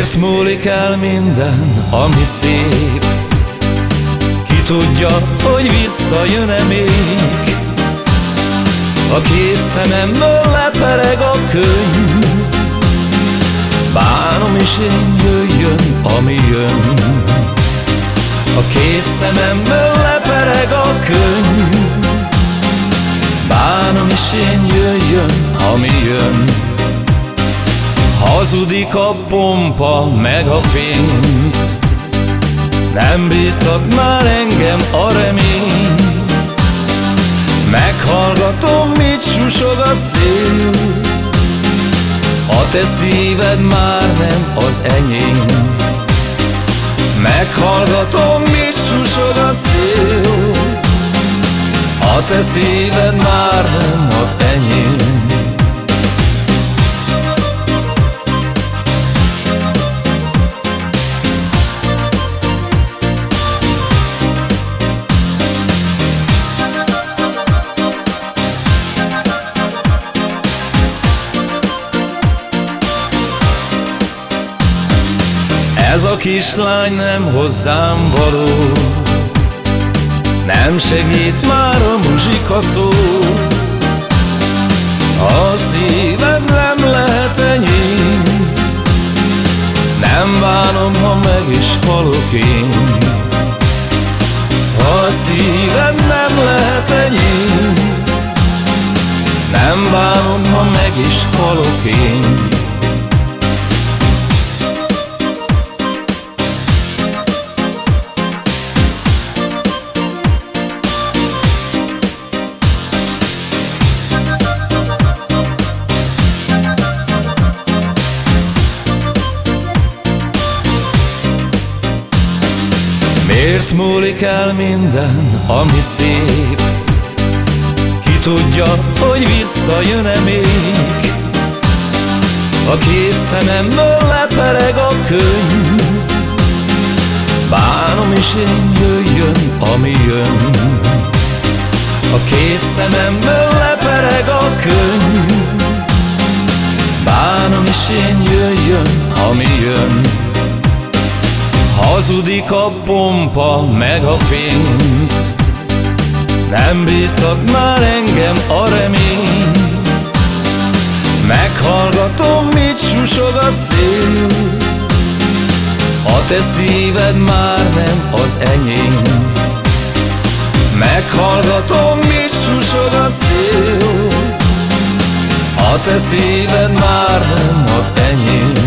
Miért múlik el minden, ami szép? Ki tudja, hogy visszajön-e még? A két szememből lepereg a könyv Bánom is én jöjjön, ami jön A két szememből lepereg a könyv Bánom is én jöjjön, ami jön Hazudik a pompa, meg a pénz. Nem bíztak már engem a remény. Meghallgatom, mit susog a szél. A te szíved már nem az enyém. Meghallgatom, mit susog a szél. A te szíved már nem az enyém Ez a kislány nem hozzám való. Nem segít már a muzsika szó. A szíved nem lehet enyém Nem bánom, ha meg is halok én. A szíved nem lehet enyém Nem bánom, ha meg is halok én Miért múlik el minden, ami szép? Ki tudja, hogy visszajön-e még? A két szememből lepereg a könyv Bánom is én jöjjön, ami jön A két szememből lepereg a könyv Hazudik a pompa, meg a pénz. Nem bíztak már engem a remény. Meghallgatom, mit susog a szél. A te szíved már nem az enyém. Meghallgatom, mit susog a szél. A te szíved már nem az enyém